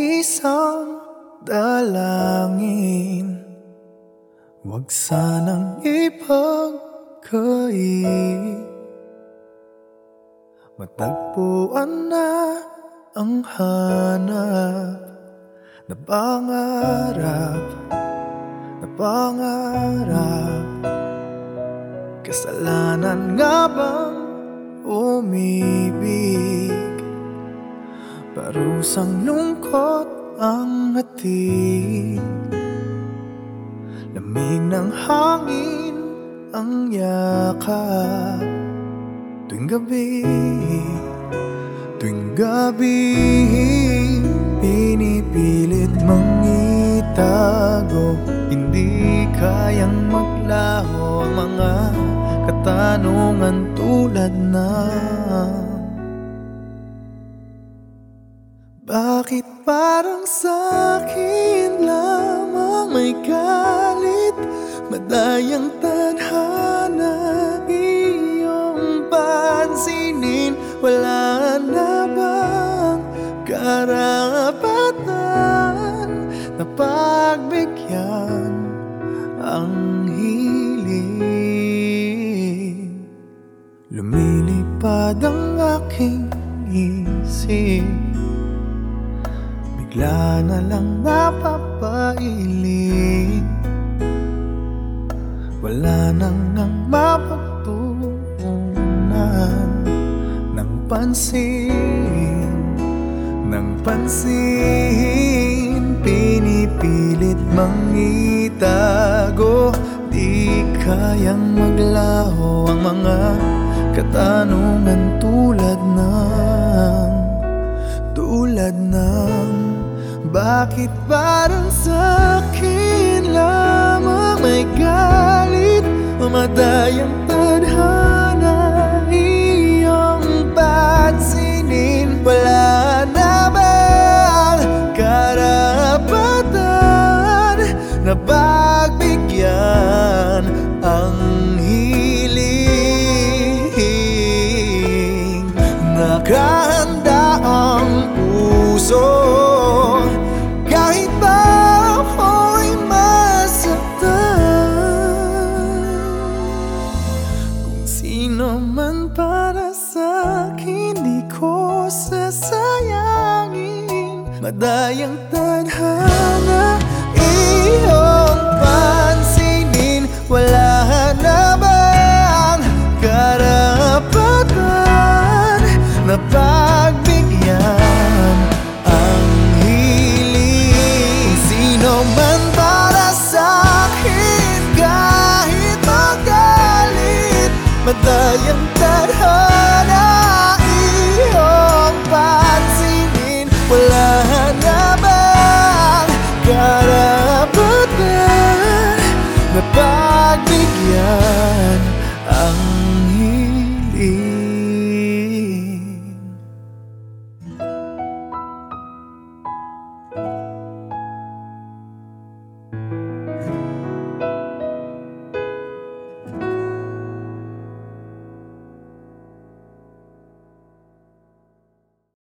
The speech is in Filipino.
isang dalangin. Huwag sanang ipagkait Matagpuan na ang hanap Na pangarap Na pangarap. Kasalanan nga bang umibig Parusang lungkot ang hatid. Lamig ng hangin ang yakap. Tuwing gabi, tuwing gabi Pinipilit mang itago. Hindi kayang maglaho ang mga katanungan tulad na Bakit parang sa'kin lamang may galit? Madayang tadhana Wala na bang karapatan Na pagbigyan ang hiling Lumilipad ang aking isip Bigla na lang napapailing. Wala nang ang mapagtuunan pansin Nang pansin. Pinipilit mang itago Di kayang maglaho ang mga katanungan tulad ng Tulad ng Bakit parang sa'kin lamang may galit? Mamadayang pagbigyan ang hiling? Nakahanda sino man para sa'kin di ko sasayangin. Madayang tadhana iyong Madayang tadhana iyong pansinin. Wala na bang karapatan na ang